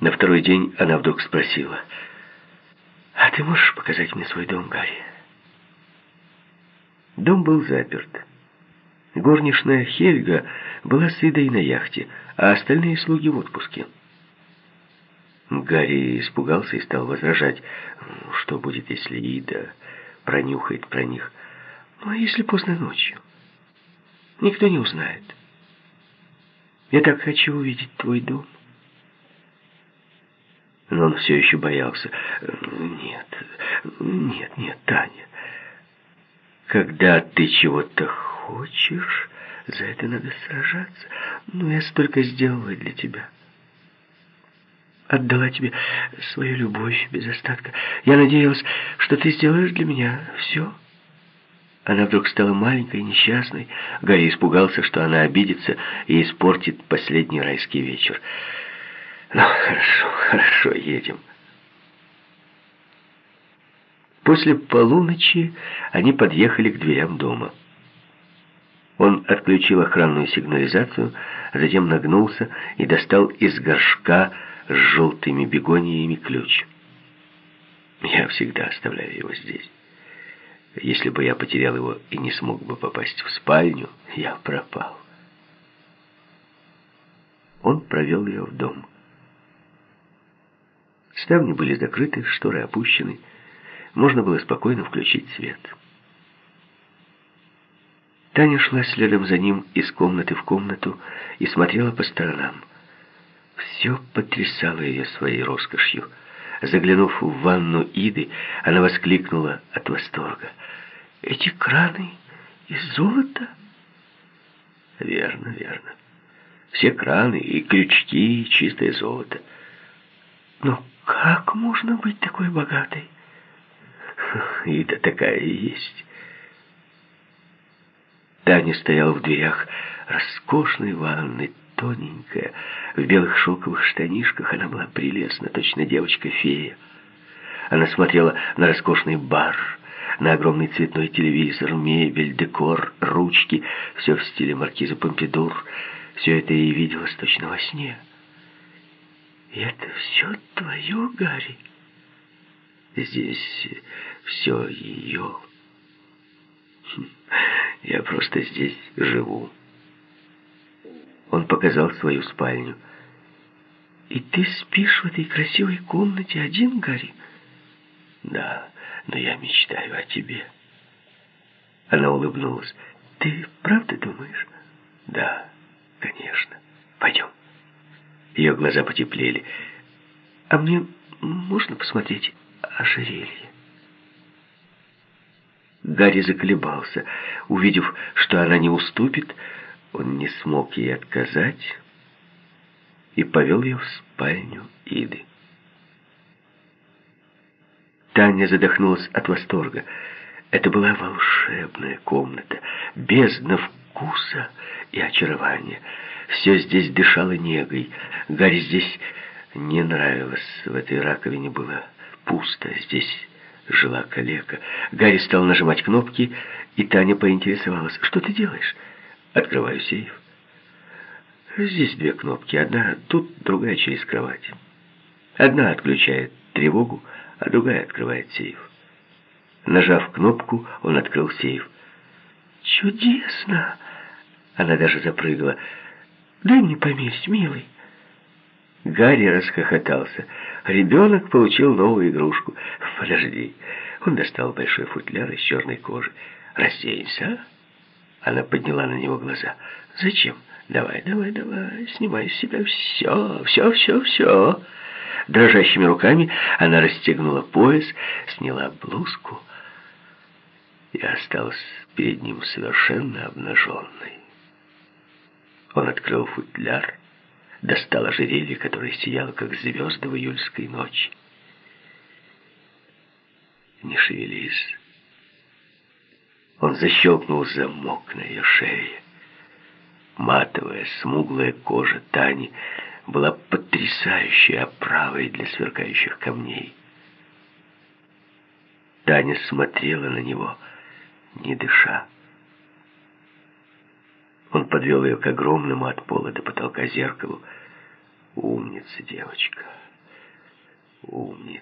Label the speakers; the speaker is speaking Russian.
Speaker 1: На второй день она вдруг спросила, «А ты можешь показать мне свой дом, Гарри?» Дом был заперт. Горничная Хельга была с Идой на яхте, а остальные слуги в отпуске. Гарри испугался и стал возражать, что будет, если Ида пронюхает про них. Ну, а если поздно ночью? Никто не узнает. Я так хочу увидеть твой дом. Но он все еще боялся. Нет, нет, нет, Таня. Когда ты чего-то хочешь, за это надо сражаться. Ну, я столько сделала для тебя. Отдала тебе свою любовь без остатка. Я надеялась, что ты сделаешь для меня все. Она вдруг стала маленькой, несчастной. Гарри испугался, что она обидится и испортит последний райский вечер. «Ну, хорошо, хорошо, едем». После полуночи они подъехали к дверям дома. Он отключил охранную сигнализацию, затем нагнулся и достал из горшка с желтыми бегониями ключ. Я всегда оставляю его здесь. Если бы я потерял его и не смог бы попасть в спальню, я пропал. Он провел ее в дом. Ставни были закрыты, шторы опущены. Можно было спокойно включить свет. Таня шла следом за ним из комнаты в комнату и смотрела по сторонам. Все потрясало ее своей роскошью. Заглянув в ванну Иды, она воскликнула от восторга. «Эти краны из золота?» «Верно, верно. Все краны и крючки, чистое золото. Но как можно быть такой богатой?» «Ида такая и есть». Таня стояла в дверях роскошной ванны, тоненькая, в белых шелковых штанишках. Она была прелестна, точно девочка-фея. Она смотрела на роскошный бар, на огромный цветной телевизор, мебель, декор, ручки, все в стиле маркиза Помпидур. Все это ей виделось точно во сне. «И это все твое, Гарри?» «Здесь все ее». «Я просто здесь живу». Он показал свою спальню. «И ты спишь в этой красивой комнате один, Гарри?» «Да, но я мечтаю о тебе». Она улыбнулась. «Ты правда думаешь?» «Да, конечно. Пойдем». Ее глаза потеплели. «А мне можно посмотреть ожерелье?» Гарри заколебался. Увидев, что она не уступит, он не смог ей отказать и повел ее в спальню Иды. Таня задохнулась от восторга. Это была волшебная комната, бездна вкуса и очарования. Все здесь дышало негой. Гарри здесь не нравилось. В этой раковине было пусто. Здесь жила калека. Гарри стал нажимать кнопки, и Таня поинтересовалась. «Что ты делаешь?» Открываю сейф. Здесь две кнопки. Одна тут, другая через кровать. Одна отключает тревогу, а другая открывает сейф. Нажав кнопку, он открыл сейф. «Чудесно!» Она даже запрыгала. «Дай мне поместь, милый!» Гарри расхохотался. Ребенок получил новую игрушку. «Подожди!» Он достал большой футляр из черной кожи. «Разденься, а?» Она подняла на него глаза. «Зачем? Давай, давай, давай, снимай с себя все, все, все, все». Дрожащими руками она расстегнула пояс, сняла блузку и осталась перед ним совершенно обнаженной. Он открыл футляр, достал ожерелье, которое сияло, как звезды в июльской ночи. «Не шевелись». Он защелкнул замок на ее шее. Матовая, смуглая кожа Тани была потрясающей оправой для сверкающих камней. Таня смотрела на него, не дыша. Он подвел ее к огромному от пола до потолка зеркалу. «Умница, девочка! Умница!»